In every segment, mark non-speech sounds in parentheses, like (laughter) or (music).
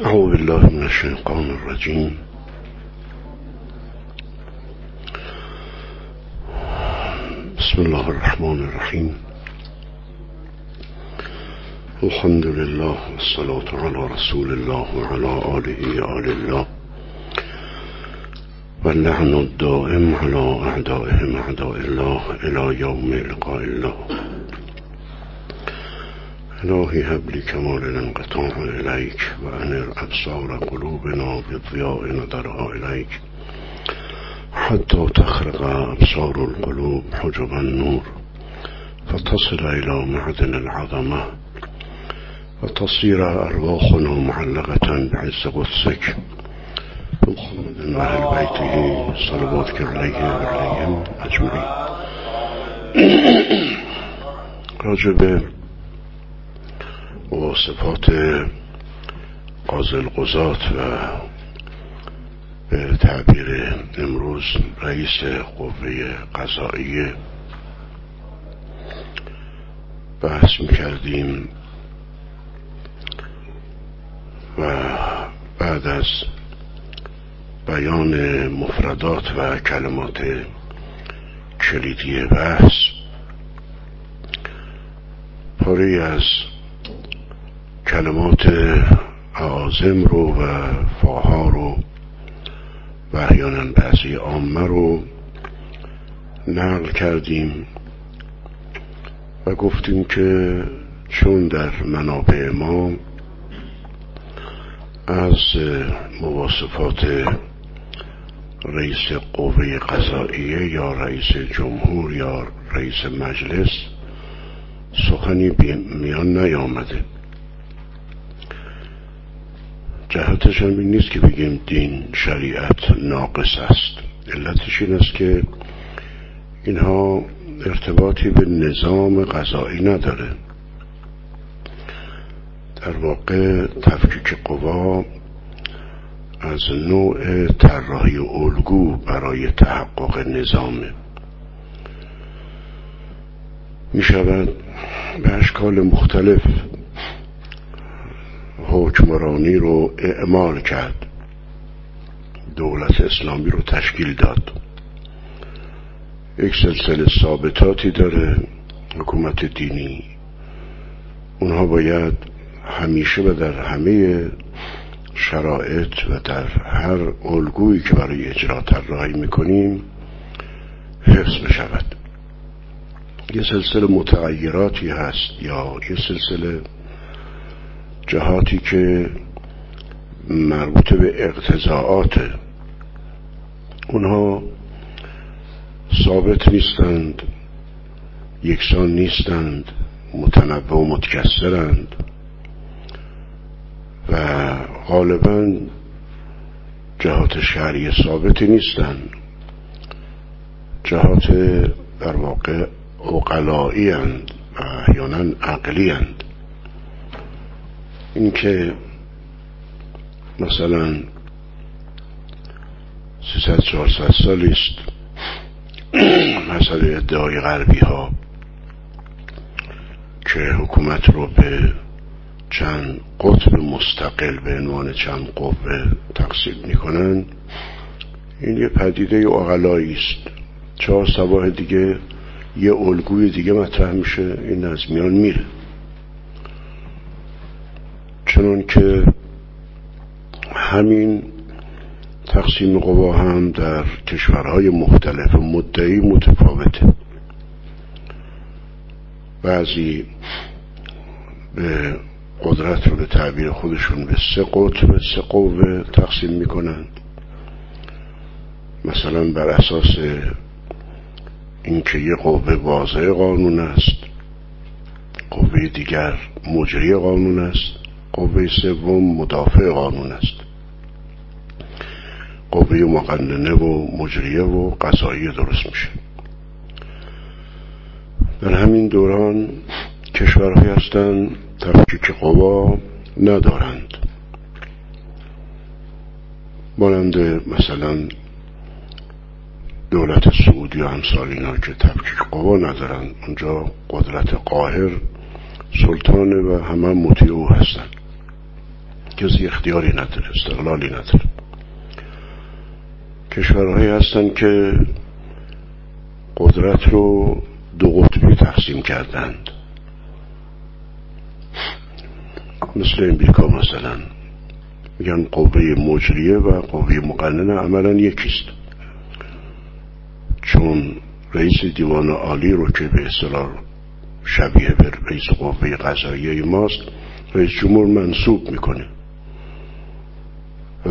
أعوذ بالله من الشيطان الرجيم. بسم الله الرحمن الرحيم. الحمد لله والصلاة على رسول الله وعلى آله آل الله. واللعن الدائم على أعدائهم أعداء الله إلى يوم لقاء الله. إلهي هب لي كمال الانقطاع إليك وأنر أبصار قلوبنا بالضياء نظرها إليك. حتى تخرق أبصار القلوب حجب النور فتصل إلى معدن العظمة وتصير أرواحنا معلقة بعز قدسك. محمد وأهل بيته صلواتك عليه وعليهم أجمعين. (clears throat) راجب وصفات قاضي القضاة و به تعبیر امروز رئیس قوه قضاییه بحث می‌کردیم و بعد از بیان مفردات و کلمات کلیدی بحث پاری از کلمات عازم رو و فاها رو و احیانا بعضی عامه رو نقل کردیم و گفتیم که چون در منابع ما از مواصفات رئیس قوه قضاییه یا رئیس جمهور یا رئیس مجلس سخنی میان نیامده. جهتش هم این نیست که بگیم دین شریعت ناقص است. علتش این است که اینها ارتباطی به نظام غذایی نداره. در واقع تفکیک قوا از نوع طراحی الگو برای تحقق نظامه. می شود به اشکال مختلف حکمرانی رو اعمال کرد. دولت اسلامی رو تشکیل داد. یک سلسله ثابتاتی داره حکومت دینی. اونها باید همیشه و در همه شرایط و در هر الگویی که برای اجرا طراحی می‌کنیم حفظ بشود. یه سلسله متغیراتی هست یا یه سلسله جهاتی که مربوط به اقتضاعات اونها ثابت نیستند یکسان نیستند متنوع و متکسرند و غالبا جهات شهری ثابتی نیستند. جهات در واقع اقلایی و احیانا عقلی هند اینکه مثلا 300 400 سالی است. مسئله ادعای غربی ها که حکومت رو به چند قطب مستقل به عنوان چند قوه تقسیم می‌کنن. این یه پدیده اقلایی است. چهار سباه دیگه یه الگوی دیگه مطرح میشه. این از میان میره. چنان که همین تقسیم قوا هم در کشورهای مختلف مدعی متفاوته. بعضی به قدرت رو به تعبیر خودشون به سه قطب سه قوه تقسیم می‌کنند مثلا بر اساس اینکه یه قوه واضع قانون است قوه دیگر مجری قانون است. قوه سوم مدافع قانون است. قوه مقننه و مجریه و قضایی درست میشه. در همین دوران کشورهایی هستند تفکیک قوا ندارند. مانند مثلا دولت سعودی و همسال اینا که تفکیک قوا ندارند اونجا قدرت قاهر سلطانه و همه مطیع او هستند. کسی اختیاری نداره استقلالی نداره. کشورهایی هستند که قدرت رو دو قطبی تقسیم کردند. مثل امریکا مثلا. میگن قوه مجریه و قوه مقننه عملا یکیست. چون رئیس دیوان عالی رو که به اصطلاح شبیه به رئیس قوه قضاییه ماست رئیس جمهور منصوب می‌کنه.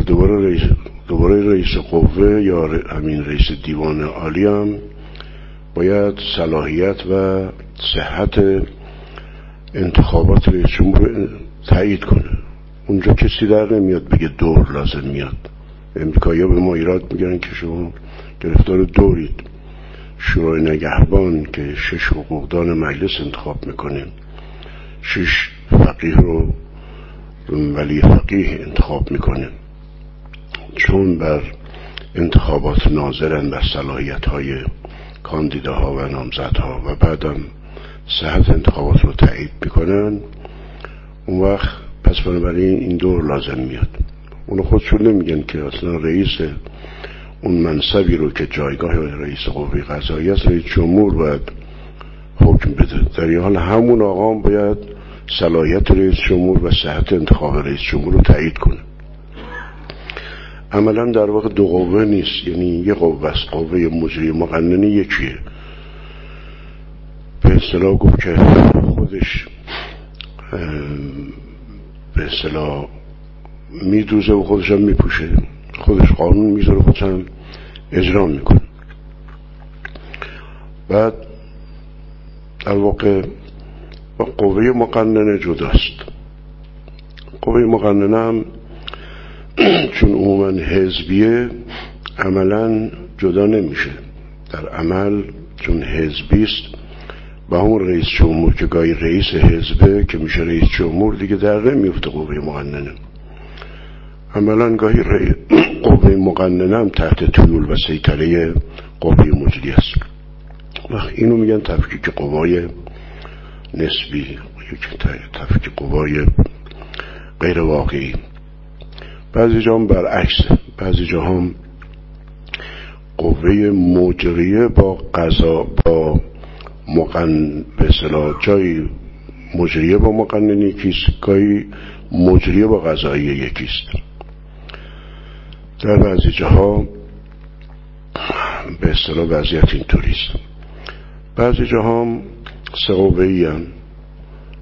دوباره رئیس, دوباره رئیس قوه یا همین رئیس دیوان عالی هم باید صلاحیت و صحت انتخابات رئیس جمهور تایید کنه. اونجا کسی در نمیاد بگه دور لازم میاد. امریکایی به ما ایراد میگن که شما گرفتار دورید. شورای نگهبان که شش حقوقدان مجلس انتخاب می‌کنه. شش فقیه رو ولی فقیه انتخاب می‌کنه. چون بر انتخابات ناظرن بر صلاحیت های کاندیداها و نامزدها و بعدم صحت انتخابات رو تایید می‌کنن اون وقت پس بنابراین این دور لازم میاد. اونو خودشون نمیگن که اصلا رئیس اون منصبی رو که جایگاه رئیس قوه قضایی است رئیس جمهور باید حکم بده. در این حال همون آقام باید صلاحیت رئیس جمهور و صحت انتخاب رئیس جمهور رو تایید کنه. عملا در واقع دو قوه نیست. یعنی یه قوه است. قوه مجری مقننه یکیه. به اصطلاح گفت که خودش به اصطلاح میدوزه و خودش هم میپوشه. خودش قانون می‌ذاره خودش هم اجرا می‌کنه. بعد در واقع قوه مقننه جداست. قوه مقننه هم (clears throat) چون عموما حزبیه عملا جدا نمیشه. در عمل چون حزبیست با همون رئیس جمهور که گاهی رئیس حزبه که میشه رئیس جمهور دیگه در نمیفته قوه مقننه. عملا گاهی (clears throat) قوه مقننه هم تحت طیول و سیطره قوه مجری است. وقت اینو میگن تفکیک قوای نسبی تفکیک قوای غیر واقعی بعضی جا هم برعکس بعضی جا هم قوه مجریه با قضا با مقن به صلاح جای مجریه با مقننی یکیست گاهی مجریه با قضایی یکیست. در بعضی جاها به اصطلاح وضعیت اینطوریست. بعضی جاها هم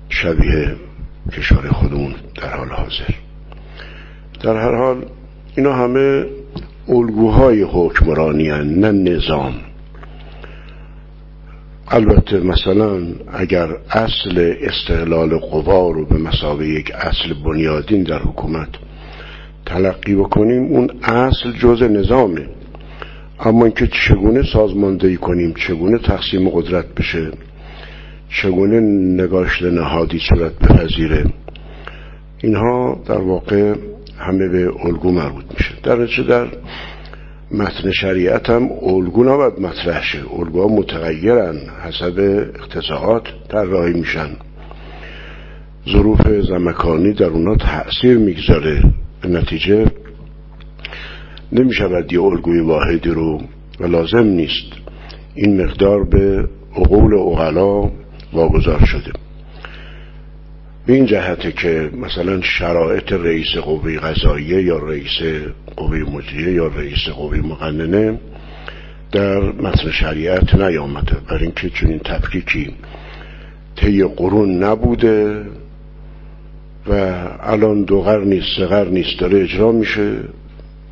شبیه کشور خودمون در حال حاضر. در هر حال اینا همه الگوهای حکمرانی نه نظام. البته مثلا اگر اصل استقلال قوا رو به مسابقه یک اصل بنیادین در حکومت تلقی بکنیم اون اصل جز نظامه. اما اینکه چگونه سازماندهی کنیم چگونه تقسیم قدرت بشه چگونه نگاشت نهادی صورت بپذیره اینها در واقع همه به الگو مربوط میشه. در در متن شریعت هم الگو نباید مطرح شه. الگوها متغیرن حسب اقتضاعات راهی میشن. ظروف زمکانی در اونا تأثیر می‌گذاره. نتیجه نمی‌شود یه الگوی واحدی رو و لازم نیست. این مقدار به عقول اغلا واگذار شده. به این جهته که مثلا شرایط رئیس قوه قضاییه یا رئیس قوه مجریه یا رئیس قوه مقننه در متن شریعت نیامده. برای اینکه این تفکیکی طی قرون نبوده و الان دو قرن نیست سه قرن نیست داره اجرا میشه.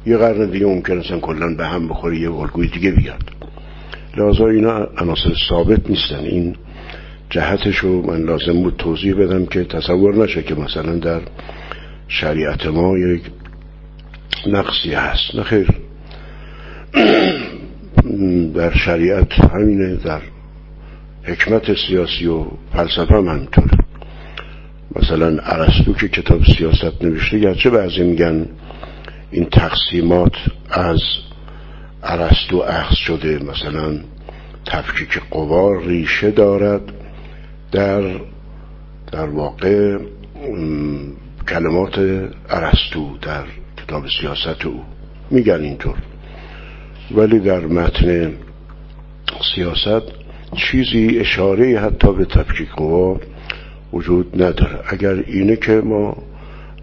یه قرن دیگه ممکن اصلا کلا به هم بخوره یه الگوی دیگه بیاد. لحاظا اینا عناصر ثابت نیستن. این جهتش رو من لازم بود توضیح بدم که تصور نشه که مثلا در شریعت ما یک نقصی هست. نخیر (clears throat) در شریعت همینه در حکمت سیاسی و فلسفه هم همینطوره مثلا عرستو که کتاب سیاست نوشته گرچه بعضی میگن این تقسیمات از عرستو اخذ شده مثلا تفکیک قوار ریشه دارد. در در واقع کلمات ارسطو در کتاب سیاست او میگن اینطور. ولی در متن سیاست چیزی اشاره حتی به تفکیک قوا وجود نداره. اگر اینه که ما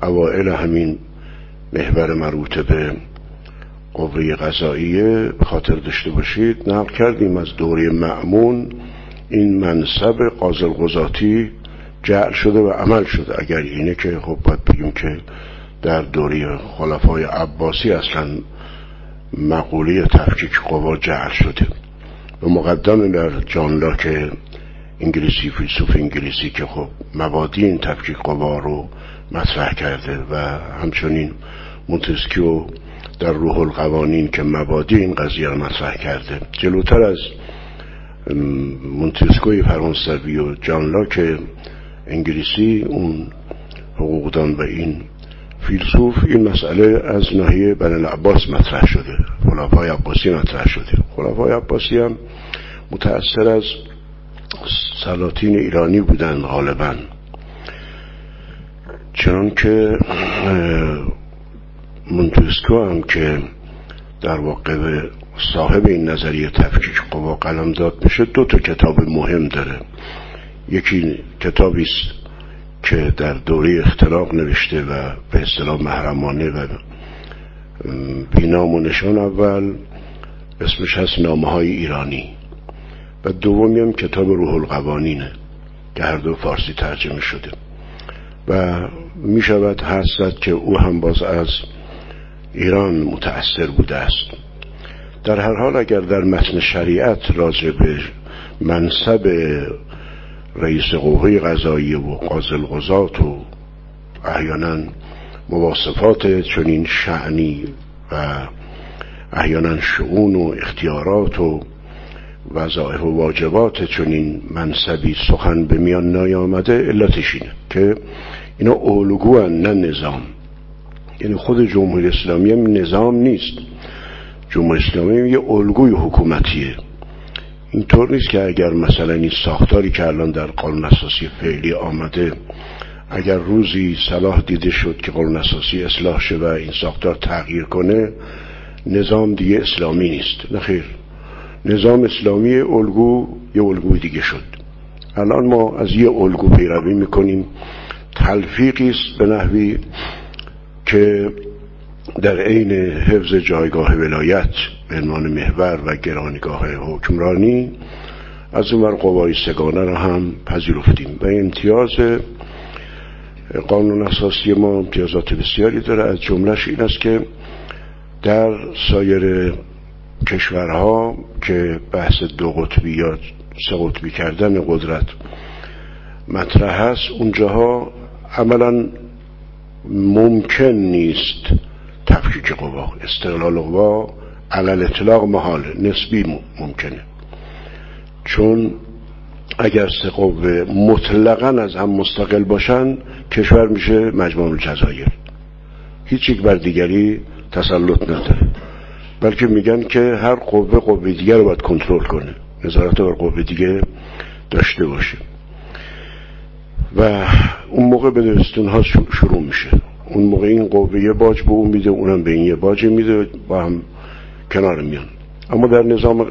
اوائل همین محور مربوط به قوه غذاییه خاطر داشته باشید نقل کردیم از دوره معمون این منصب قازل قضاتی جعل شده و عمل شده. اگر اینه که خب باید بگیم که در دوره خلفای عباسی اصلا مقوله تفکیک قوا جعل شده. و مقدم در جان لاک انگلیسی فیلسوف انگلیسی که خب مبادی این تفکیک قوا رو مطرح کرده و همچنین مونتسکیو در روح القوانین که مبادی این قضیه رو مطرح کرده. جلوتر از مونتسکوی فرانسوی و جان لاک انگلیسی اون حقوقدان و این فیلسوف این مسئله از ناحیه بن العباس مطرح شده. خلافای عباسی مطرح شده. خلافای عباسی هم متأثر از سلاطین ایرانی بودن غالبا. چون که مونتسکو هم که در واقع صاحب این نظریه تفکیک قوا قلم داد میشه دو تا کتاب مهم داره. یکی کتابی است که در دوره اختلاق نوشته و به اصطلاح محرمانه و بینام و نشان اول اسمش هست نامه های ایرانی. و دومی هم کتاب روح القوانینه که هر دو فارسی ترجمه شده. و می شود حسد که او هم باز از ایران متأثر بوده است. در هر حال اگر در متن شریعت راجع به منصب رئیس قوه قضایی و قاضل قضات و احیانا مواصفات چنین شعنی و احیانا شعون و اختیارات و وظایف و واجبات چنین منصبی سخن به میان نیامده علتش اینه که اینا اولگو نه نظام. یعنی خود جمهوری اسلامی هم نظام نیست. جمهوری اسلامی یه الگوی حکومتیه. اینطور نیست که اگر مثلا این ساختاری که الان در قانون اساسی فعلی آمده اگر روزی صلاح دیده شد که قانون اساسی اصلاح شه و این ساختار تغییر کنه نظام دیگه اسلامی نیست. نخیر نظام اسلامی الگو یه الگوی دیگه شد. الان ما از یه الگو پیروی می‌کنیم. تلفیقی است به نحوی که در عین حفظ جایگاه ولایت به عنوان محور و گرانگاه حکمرانی از اون قوای سگانه را هم پذیرفتیم و امتیاز قانون اساسی ما امتیازات بسیاری داره. از جملهش این است که در سایر کشورها که بحث دو قطبی یا سه قطبی کردن قدرت مطرح هست اونجاها عملا ممکن نیست تفکیک قوا استقلال قوا علل اطلاق محال نسبی ممکنه. چون اگر سه قوه مطلقا از هم مستقل باشن کشور میشه مجموع الجزایر. هیچ یک بر دیگری تسلط نداره. بلکه میگن که هر قوه قوه دیگر رو باید کنترل کنه. نظارت بر قوه دیگه داشته باشه. و اون موقع به دستون ها شروع میشه. اون موقع این قوه یه باج به اون میده اونم به این یه باج میده با هم کنار میان. اما در نظام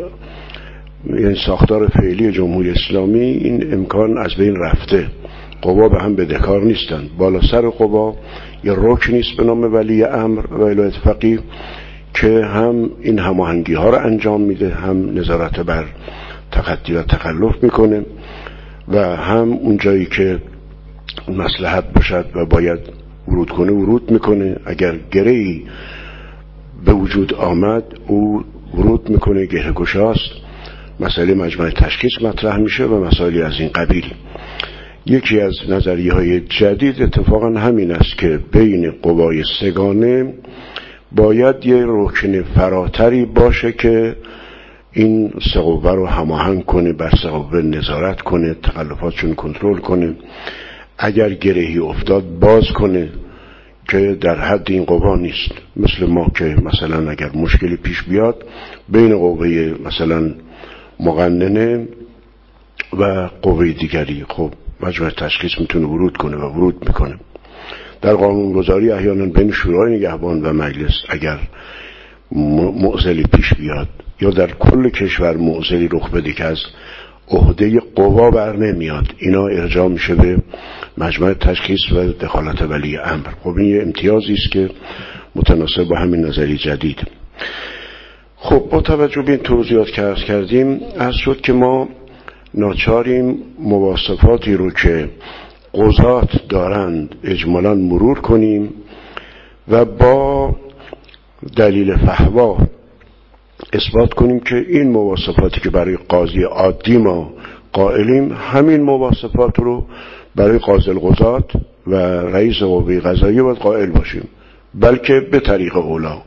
یعنی ساختار فعلی جمهوری اسلامی این امکان از بین رفته. قوا به هم بدهکار نیستن. بالا سر قوا یه رکن نیست به نام ولی امر و ولایت فقیه که هم این هماهنگی ها رو انجام میده هم نظارت بر تقدی و تخلف می‌کنه و هم اون جایی که مسلحت باشد و باید ورود کنه ورود می‌کنه. اگر گره به وجود آمد او ورود می‌کنه گره گشاست. مسئله مجمع تشخیص مطرح میشه و مسائلی از این قبیل. یکی از نظریه های جدید اتفاقا همین است که بین قوای سگانه باید یه رکن فراتری باشه که این سقوه رو هماهنگ کنه بر سقوه نظارت کنه تخلفاتشون کنترل کنه. اگر گرهی افتاد باز کنه که در حد این قوا نیست. مثل ما که مثلا اگر مشکلی پیش بیاد بین قوه مثلا مقننه و قوه دیگری. خب مجموع تشخیص می‌تونه ورود کنه و ورود می‌کنه. در قانونگذاری احیانا بین شورای نگهبان و مجلس اگر معزلی پیش بیاد یا در کل کشور معزلی رخ بده که از عهده قوا بر نمیاد اینا ارجاع میشه به مجمع تشخیص و دخالت ولی امر. خب این یه امتیازی است که متناسب با همین نظری جدید. خب با توجه به این توضیحات که ارز کردیم از شد که ما ناچاریم مواصفاتی رو که قضات دارند اجمالا مرور کنیم و با دلیل فهوا اثبات کنیم که این مواصفاتی که برای قاضی عادی ما قائلیم همین مواصفات رو برای قاضی القضات و رئیس قوه قضایی باید قائل باشیم بلکه به طریق اولا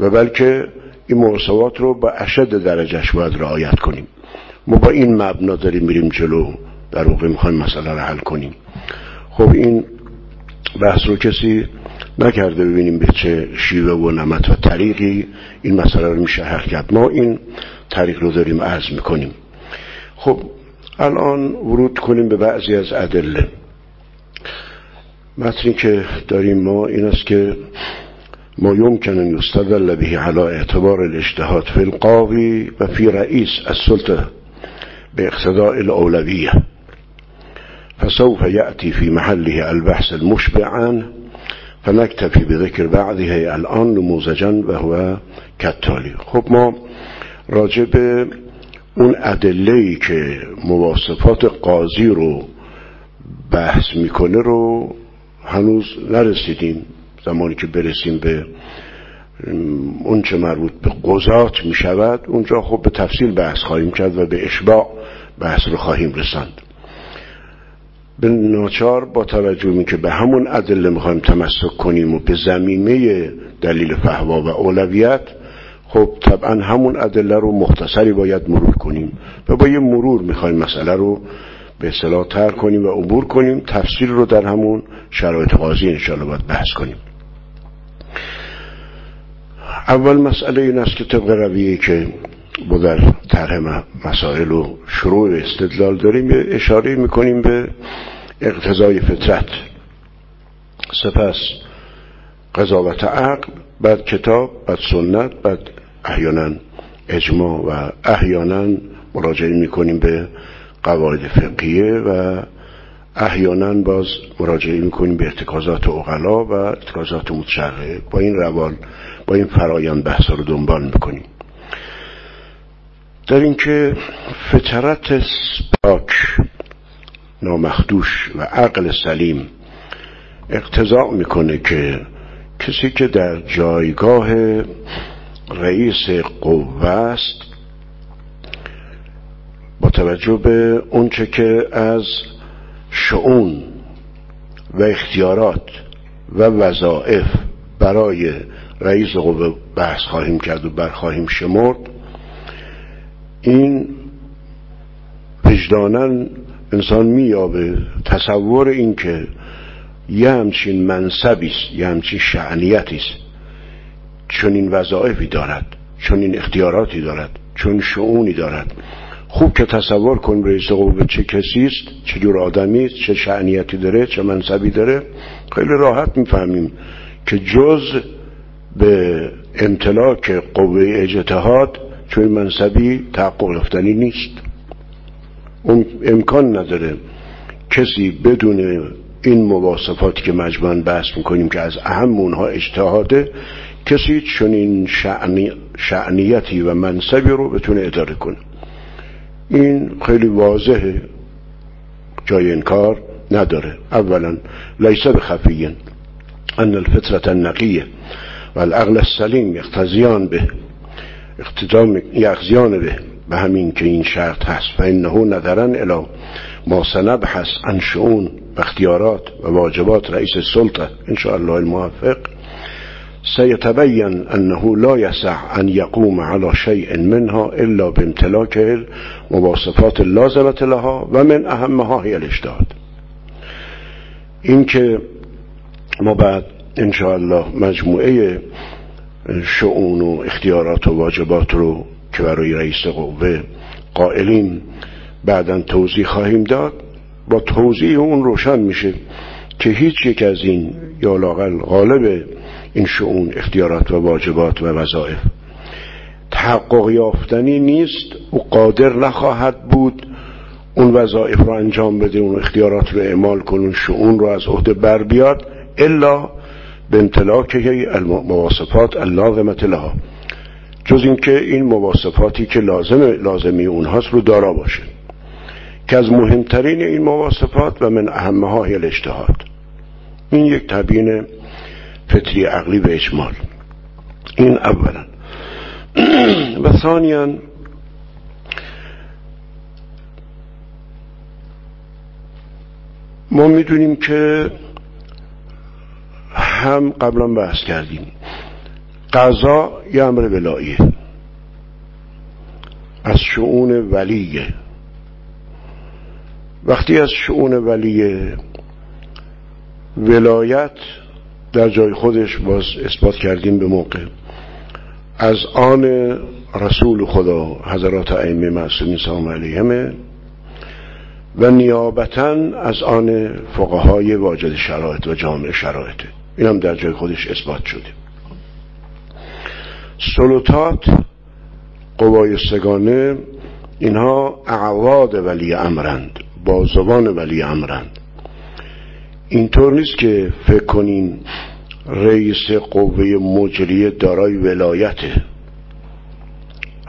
و بلکه این مواصفات رو با اشد درجهش باید رعایت کنیم. ما با این مبنا داریم میریم جلو در واقع می‌خوایم مسئله رو حل کنیم. خب این بحث رو کسی نکرده ببینیم به چه شیوه و نمت و طریقی این مسئله رو میشه حل کرد. ما این طریق رو داریم عرض می‌کنیم. خب الان ورود کنیم به بعضی از ادله. متنی که داریم ما این است که ما يمكن أن يستدل به على اعتبار الاجتهاد في القاضي وفي رئيس السلطة باقتضاء الأولوية فسوف يأتي في محله البحث المشبع عنه فنكتفي بذكر بعضه الآن نموذجا وهو كالتالي خب ما راجب اون ادله که مواصفات قاضی رو بحث می‌کنه رو هنوز نرسیدیم. زمانی که برسیم به اون چه مربوط به قضات می شود اونجا خب به تفصیل بحث خواهیم کرد و به اشباع بحث رو خواهیم رسند به ناچار با توجه می که به همون ادله می‌خوایم تمسک کنیم و به زمینه دلیل فهوا و اولویت خب طبعا همون ادله رو مختصری باید مرور کنیم و با یه مرور می‌خوایم مسئله رو به اصطلاح تر کنیم و عبور کنیم. تفسیر رو در همون شرایط قاضی انشاءالله باید بحث کنیم. اول مسئله این است که طبق رویه که با در طرح مسائل و شروع استدلال داریم اشاره می‌کنیم به اقتضای فطرت. سپس قضاوت عقل بعد کتاب بعد سنت بعد احیانا اجماع و احیانا مراجعه می‌کنیم به قواعد فقهیه و احیانا باز مراجعه می‌کنیم به ارتکازات اغلا و ارتکازات متشرعه. با این روال با این فرایان بحث رو دنبال می‌کنیم. در اینکه فطرت پاک نامخدوش و عقل سلیم اقتضاع می‌کنه که کسی که در جایگاه رئیس قوه است. با توجه به اونچه که از شعون و اختیارات و وظائف برای رئیس قوه بحث خواهیم کرد و برخواهیم شمرد این وجدانا انسان میابه تصور این که یه همچین منصبی است یه همچین شعنیتی است. چون این وظایفی دارد چون این اختیاراتی دارد چون شعونی دارد. خوب که تصور کن رئیس قوه چه کسی است چه جور آدمی است چه شعنیتی داره چه منصبی داره. خیلی راحت می‌فهمیم که جز به امتلاک قوه اجتهاد چون منصبی تحقق یافتنی نیست. اون امکان نداره کسی بدون این مواصفاتی که مجموعا بحث می‌کنیم که از اهم اونها اجتهاده کسی چون این شعنی شعنیتی و منصبی رو بتونه اداره کنه. این خیلی واضحه. جای انکار نداره. اولا لیسه بخفیین. ان الفطرة النقیه و العقل السلیم یختزیان به. اقتدام یغزیان به. به همین که این شرط هست. و انه نظرن الى ما سنبحث عن شعون و اختیارات و واجبات رئیس السلطه الله الموفق. سيتبين أنه لا يسع أن يقوم على شيء منها إلا بامتلاك المواصفات اللازمة لها ومن أهمها هي الاجتهاد این که ما بعد الله مجموعه شعون و اختیارات و واجبات رو که برای رئیس قوه قائلین بعدا توضیح خواهیم داد. با توضیح اون روشن میشه که هیچ یک از این یا لاقل غالب این شعون اختیارات و واجبات و وظایف. تحقق یافتنی نیست او قادر نخواهد بود اون وظایف رو انجام بده اون اختیارات رو اعمال کنه شعون رو از عهده بر بیاد. الا به امتلاکه المواصفات اللازمت لها. جز اینکه این مواصفاتی که لازم لازمی اونهاست رو دارا باشه. که از مهمترین این مواصفات و من اهمه های الاجتهاد این یک تبیین فطری عقلی به اجمال این اولا. (clears throat) و ثانیا ما می‌دونیم که هم قبلا بحث کردیم. قضا یه امر ولاییه. از شعون ولیه. وقتی از شعون ولیه ولایت در جای خودش باز اثبات کردیم به موقع. از آن رسول خدا حضرات ائمه معصومین سلام علیهم و نیابتا از آن فقهای واجد شرایط و جامع شرایطه این هم در جای خودش اثبات شده. سلطات قوای سگانه اینها اعواد ولی امرند بازوان ولی امرند. اینطور نیست که فکر کنین رئیس قوه مجریه دارای ولایت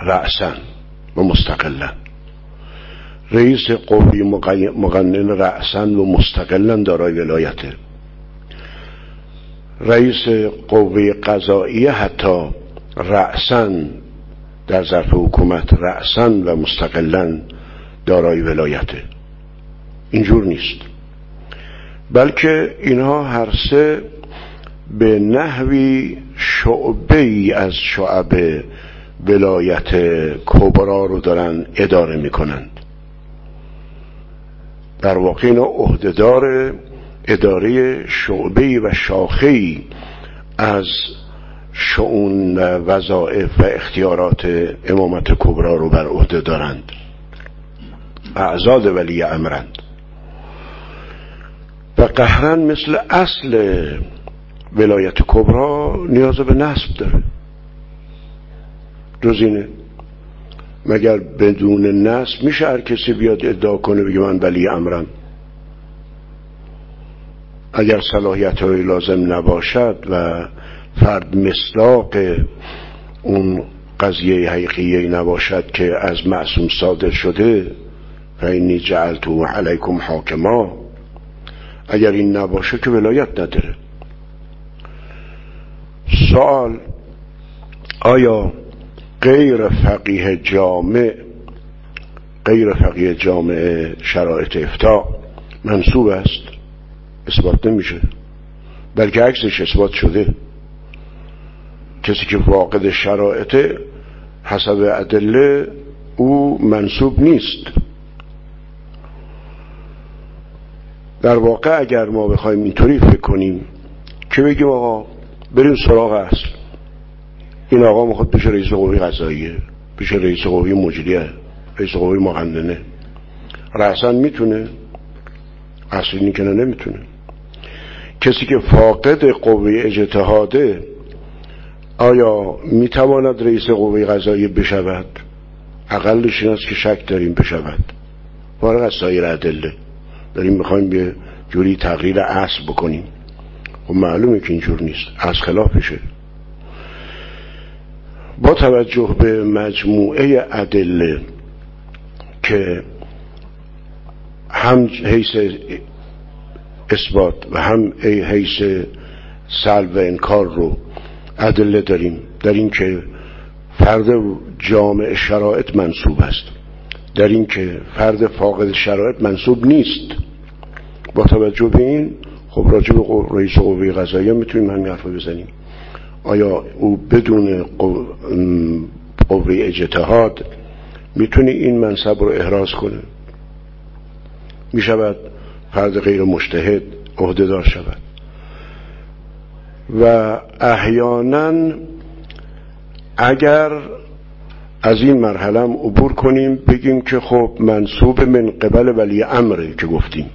رأسن و مستقلا رئیس قوه مقنن رأسن و مستقلا دارای ولایته رئیس قوه قضاییه حتی رأسن در ظرف حکومت رأسن و مستقلا دارای ولایته اینجور نیست. بلکه اینها هر سه به نحوی شعبه ای از شعب ولایت کبرا رو دارن اداره می‌کنند. در واقع اینا عهدهدار اداره شعبه و شاخه از شعون و وظائف و اختیارات امامت کبرا رو بر عهده دارند. اعزاد ولی امرند. و قهرن مثل اصل ولایت کبرا نیاز به نصب داره. جز اینه مگر بدون نصب میشه هر کسی بیاد ادعا کنه بگه من ولی امرم؟ اگر صلاحیت های لازم نباشد و فرد مصداق اون قضیه حقیقیه نباشد که از معصوم صادر شده فینی جعلتو علیکم حاکما. اگر این نباشه که ولایت نداره. سوال آیا غیر فقیه جامع غیر فقیه جامع شرایط افتا منصوب است؟ اثبات نمیشه. بلکه عکسش اثبات شده. کسی که واقع شرایط حسب ادله او منصوب نیست. در واقع اگر ما بخوایم اینطوری فکر کنیم که بگیم آقا بریم سراغ اصل. این آقا می‌خواد پیش رئیس قوی قضاییه پیش رئیس قوی مجریه رئیس قوی مقننه رأسن می‌تونه اصلی که نمی‌تونه. کسی که فاقد قوه اجتهاده آیا می‌تواند رئیس قوه قضایی بشود؟ اقلش این است که شک داریم بشود. فارغ از سایر ادله داریم می‌خوایم به جوری تغییر اصل بکنیم. و خب معلومه که اینجور نیست. از خلافشه با توجه به مجموعه ادله که هم حیث اثبات و هم حیث سلب و انکار رو ادله داریم در این که فرد جامع شرایط منصوب است. در این که فرد فاقد شرایط منصوب نیست. با توجه به این خب راجع به رئیس قوه قضاییه می‌تونیم همین حرف بزنیم. آیا او بدون قوه اجتهاد می‌تونه این منصب رو احراز کنه؟ می‌شود فرد غیر مشتهد عهدهدار شود. و احیانا اگر از این مرحله عبور کنیم بگیم که خب منصوب من قبل ولی امره که گفتیم.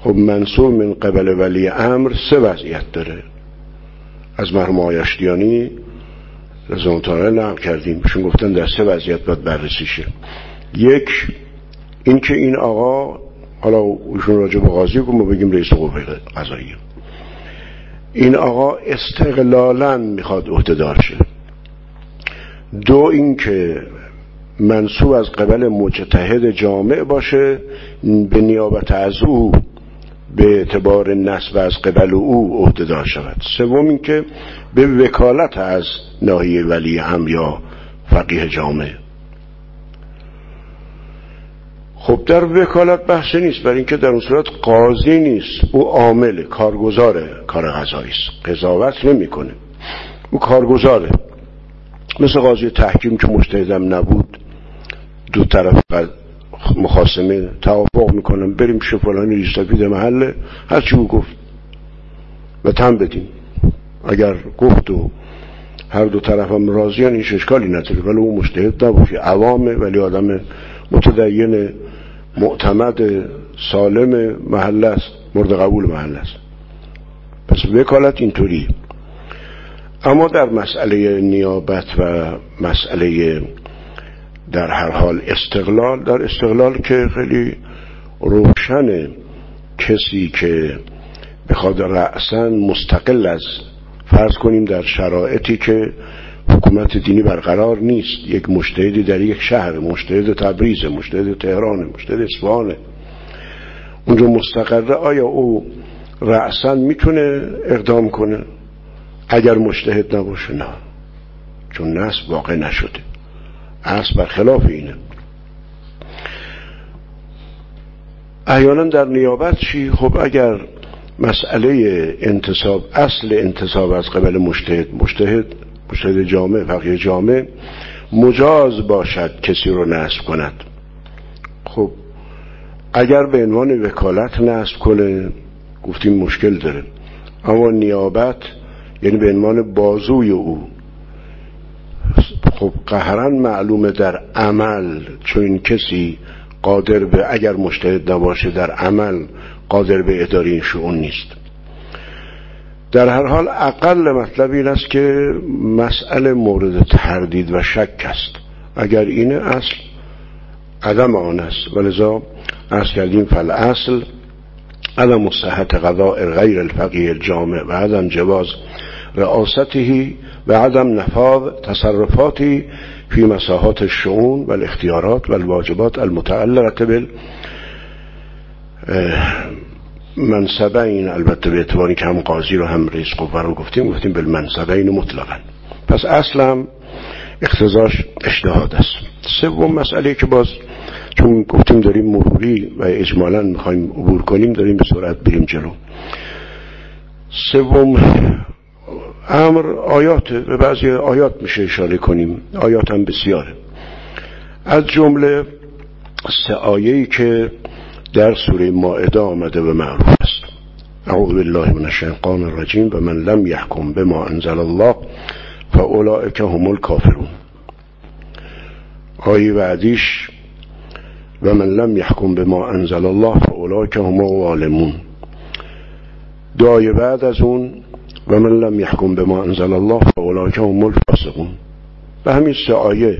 خب منصوب من قبل ولی امر سه وضعیت داره. از مرحوم آیشتیانی رضا تعالی نقل کردیم. بهشون گفتن در سه وضعیت باید بررسی شه. یک اینکه این آقا حالا ایشون راجع به قاضی ما بگیم رئیس قوه قضاییه. این آقا استقلالا می‌خواد عهدهدار شه. دو اینکه منصوب از قبل مجتهد جامع باشه به نیابت از او به اعتبار نسب از قبل او عهدهدار شود. سوم اینکه به وکالت از ناحیه ولی هم یا فقیه جامع. خب در وکالت بحثی نیست برای اینکه در اون صورت قاضی نیست. او عامل کارگزاره کار غذایی است. قضاوت نمی‌کنه. او کارگزاره. مثل قاضی تحکیم که مجتهدم نبود دو طرف مخاسمه توافق می‌کنم بریم پیش فلانی ریستافید محله هر گفت. و تم بدیم اگر گفت و هر دو طرف هم راضیان این اشکالی نداره. ولی او مجتهد نبود. عوامه ولی آدم متدین معتمد سالم محل است مورد قبول محل است. پس وکالت اینطوری اما در مسئله نیابت و مسئله در هر حال استقلال در استقلال که خیلی روشن کسی که بخواد رأسا مستقل از فرض کنیم در شرایطی که حکومت دینی برقرار نیست یک مشتهدی در یک شهر مشتهد تبریز مشتهد تهران مشتهد اصفهانه اونجا مستقره آیا او رأسا می‌تونه اقدام کنه؟ اگر مشتهد نباشه نه. چون نصب واقع نشده. اصل بر خلاف اینه. احیانا در نیابت چی؟ خب اگر مسئله انتصاب اصل انتصاب از قبل مشتهد مشتهد مشتهد جامع فقیه جامع مجاز باشد کسی رو نصب کند. خب اگر به عنوان وکالت نصب کنه گفتیم مشکل داره. اما نیابت یعنی به عنوان بازوی او. خب قهرن معلومه در عمل چون کسی قادر به اگر مشتهد نباشه در عمل قادر به اداره این شعون نیست. در هر حال اقل مطلب این است که مسئله مورد تردید و شک است. اگر این اصل عدم آن است. ولذا از کردیم فل اصل عدم صحت قضاء غیر الفقیه الجامع. و عدم جواز رئاسته و عدم نفاذ تصرفاتی فی مساحات الشؤون و الواجبات المتعلقه بال این البته به اعتباری که هم قاضی رو هم رئیس قوه رو گفتیم گفتیم این مطلقا. پس اصلا اختزاش اجتهاد است. سوم مسئله که باز چون گفتیم داریم مروری و اجمالا می‌خوایم عبور کنیم داریم به سرعت بریم جلو. سوم امر آیات به بعضی آیات میشه اشاره کنیم. آیات هم بسیاره. از جمله سه آیه‌ای که در سوره مائده آمده و معروف است. اعوذ بالله من الشیطان الرجیم و من لم یحکم بما انزل الله فاولئک هم الکافرون. آیه بعدیش و من لم یحکم بما انزل الله فاولئک هم الظالمون. دعای بعد از اون و من لم یحکم بما انزل الله فاولئک هم الفاسقون. به همین سه آیه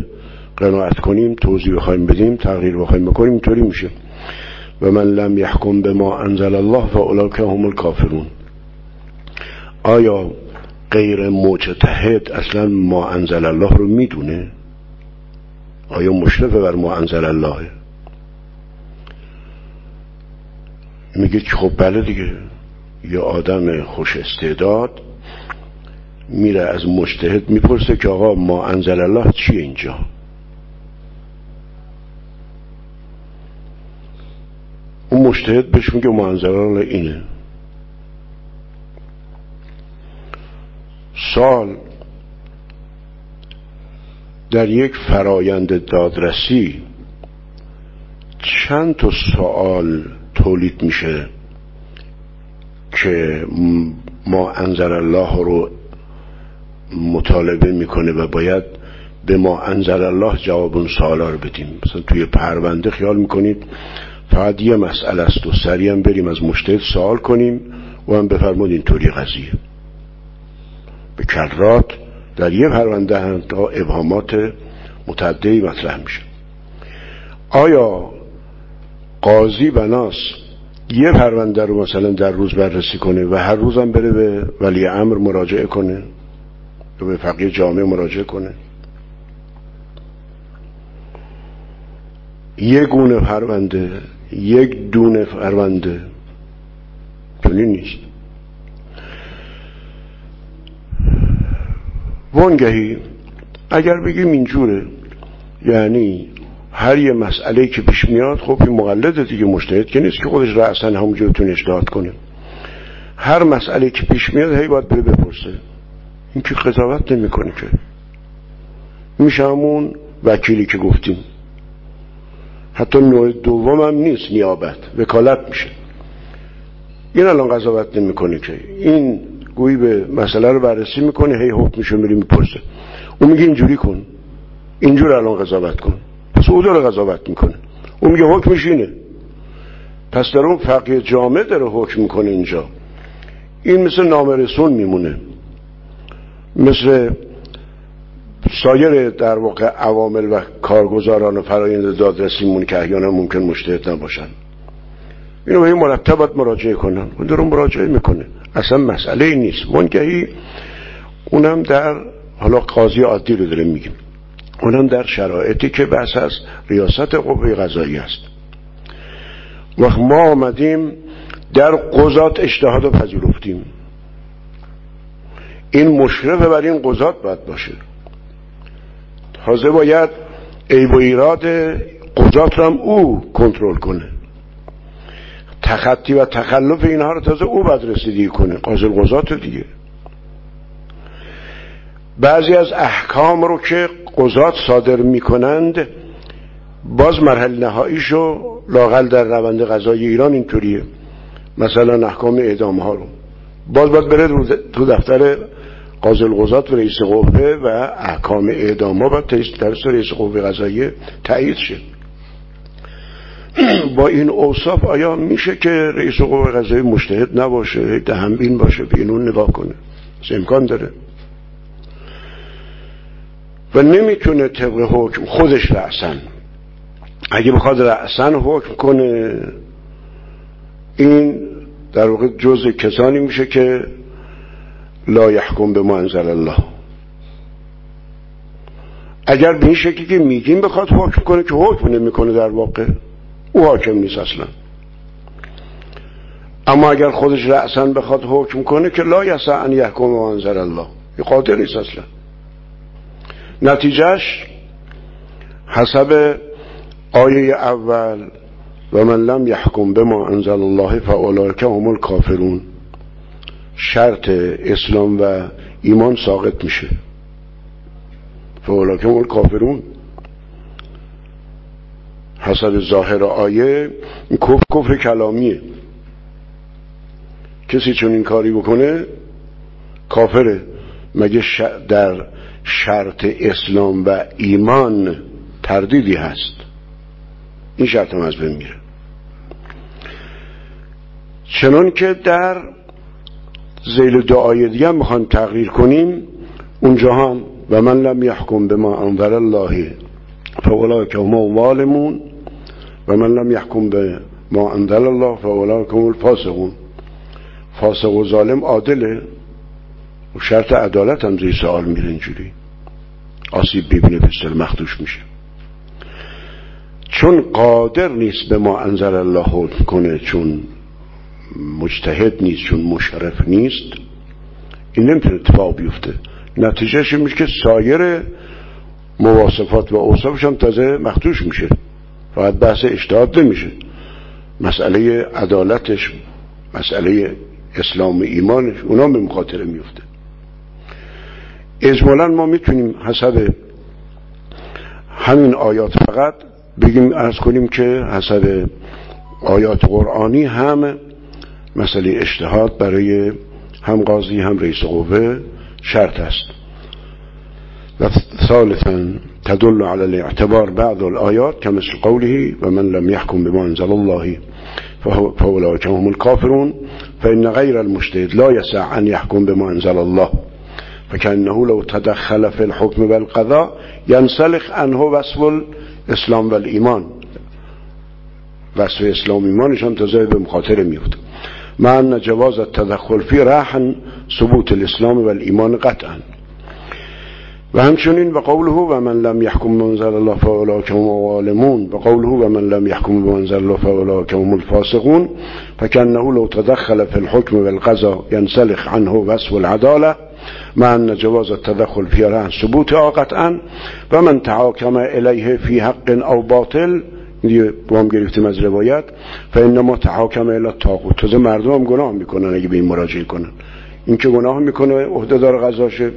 قناعت کنیم توضیح بخوایم بدیم تغییر بخوایم بکنیم اینطوری میشه. و من لم یحکم به ما انزل الله فاولئک هم الکافرون آیا غیر مجتهد اصلا ما انزل الله رو می‌دونه؟ آیا مشرف بر ما انزل الله؟ میگه خب بله دیگه. یه آدم خوش استعداد میره از مجتهد می‌پرسه که آقا ما انزل الله چیه اینجا؟ اون مشتهد بهش میگه منظران اینه. سال در یک فرایند دادرسی چند تا سوال تولید میشه؟ که ما انزل الله رو مطالبه می‌کنه و باید به ما انزل الله جواب اون سوالا رو بدیم. مثلا توی پرونده خیال می‌کنید فقط یه مسئله است و سریع هم بریم از مشتهد سوال کنیم و هم بفرمود اینطوری قضیه. به کرات در یه پرونده هم تا ابهامات متعددی مطرح میشه. آیا قاضی بناس یه پرونده رو مثلا در روز بررسی کنه و هر روزم بره به ولی امر مراجعه کنه و به فقیه جامعه مراجعه کنه. یک گونه پرونده یک دونه پرونده چنین نیست. وانگهی اگر بگیم اینجوره یعنی هر یه مسئله که پیش میاد خب این مقلده دیگه مشتهد که نیست که خودش رأسا همونجا بتونه اجتهاد کنه. هر مسئله که پیش میاد هی باید بره بپرسه. این که قضاوت نمی‌کنه که. میشه همون وکیلی که گفتیم. حتی نوع دوم هم نیست نیابت. وکالت میشه. این الان قضاوت نمی‌کنه که. این گویی به مسئله رو بررسی می‌کنه هی حکمشو میری می‌پرسه. اون میگه اینجوری کن. اینجور الان قضاوت کن. پس او داره قضاوت می‌کنه. اون میگه حکمش اینه. پس در اون فقیه جامعه داره حکم می‌کنه اینجا. این مثل نامرسون میمونه. مثل سایر در واقع عوامل و کارگزاران و فرایند دادرسی که احیانا ممکن مشتهد نباشن. اینو به این مرتب مراجعه کنن. اون در مراجعه می‌کنه. اصلا مسئله نیست. منگهی اونم در حالا قاضی عادی رو داره میگیم. اونم در شرایطی که بحث از ریاست قوه قضایی است. وقت ما آمدیم در قضات اجتهاد رو پذیرفتیم. این مشرف بر این قضات باید باشه. تازه باید عیب و ایراد قضات رو او کنترل کنه. تخطی و تخلف اینها رو تازه او باید رسیدگی کنه. قاضی قضات دیگه. بعضی از احکام رو که قضات صادر می‌کنند باز مرحله نهاییشو لاقل در روند غذای ایران اینطوریه. مثلا احکام اعدام ها رو. باز باید بره تو دفتر قاضی القضات و رئیس قوه و احکام اعدام ها باید در رئیس قوه قضاییه تایید شد (clears throat) با این اوصاف آیا میشه که رئیس قوه قضایی مشتهد نباشه دهنبین باشه به اینون نگاه کنه؟ امکان داره. و نمی‌تونه طبق حکم خودش رأسن اگه بخواد رأسن حکم کنه این در واقع جز کسانی میشه که لا یحکم به ما انزل الله. اگر به این شکلی که میگیم بخواد حکم کنه که حکم نمی‌کنه در واقع او حاکم نیست اصلا. اما اگر خودش رأسن بخواد حکم کنه که لا یسع ان یحکم به ما انزل الله. قادر نیست اصلا. نتیجهش حسب آیه اول و من لم یحکم به ما انزل الله فاولئک هم الکافرون. شرط اسلام و ایمان ساقط میشه. فاولئک هم الکافرون. حسب ظاهر آیه این کفر کفر کلامیه. کسی چون این کاری بکنه کافره. مگه در شرط اسلام و ایمان تردیدی هست. این شرط هم از بین میره. چنان که در زیل دعای دیگه می‌خوان تغییر کنیم اونجا هم و من لم یحکم به ما انور الله که هم والمون و من لم یحکم به ما انزل الله که هم الفاسقون. فاسق و ظالم عادله. و شرط عدالت هم زیر سوال میره اینجوری. آسیب ببینه پسر مخدوش میشه. چون قادر نیست به ما انزل الله حکم کنه چون مجتهد نیست چون مشرف نیست این نمی‌تونه اتفاق بیفته. نتیجهش میشه که سایر مواصفات و اوصافش هم تازه مخدوش میشه. فقط بحث اجتهاد نمیشه. مسئله عدالتش مسئله اسلام و ایمانش اونا به مخاطره میفته. اجمالا ما می‌تونیم حسب همین آیات فقط بگیم ارز کنیم که حسب آیات قرآنی هم مسئله اجتهاد برای هم قاضی هم رئیس قوه شرط است. ثالثا تدل على الاعتبار بعض الآيات كمثل قوله ومن لم يحكم بما أنزل الله فأولئك هم الكافرون فإن غير المجتهد لا يسع أن يحكم بما أنزل الله. فكأنه لو تدخل في الحكم والقضاء ينسلخ عنه وصف الإسلام والإيمان. وصف إسلام ایمانشان تازه به مخاطر میفت مع أن جواز التدخل فی راحا ثبوت الإسلام و الایمان قطعا. و همچنین و قوله و من لم يحكم منزل الله فاولئک هم الظالمون. و قوله و من لم يحكم منزل الله فاولئک هم الفاسقون. فكأنه لو تدخل في الحكم والقضاء ينسلخ عنه وصف العدالة. مع ان جواز التدخل في رهن ثبوت قطعا و من تحاكم الیه فی حق او باطل با هم گرفتیم از روایت و انما تحاکم الی تاقوت تازه مردم هم گناه می‌کنن اگه به این مراجعه کنن. این که گناه می‌کنه عهده دار غذاشه.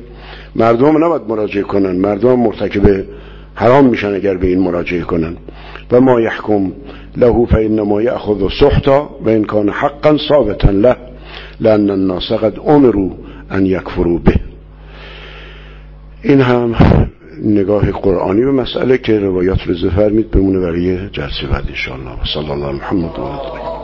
مردم نباید مراجعه کنن. مردم مرتکب حرام میشن اگر به این مراجعه کنن. و ما یحکم له فانما یاخذ سحتا و ان کان حقا ثابتا له لان الناس قد امروا ان یکفروا به. این هم نگاه قرآنی به مسئله که روایات رو فرمید بمونه برای جلسه بعد انشاءالله. صلی الله محمد و